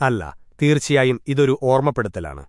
അല്ല തീർച്ചയായും ഇതൊരു ഓർമ്മപ്പെടുത്തലാണ്.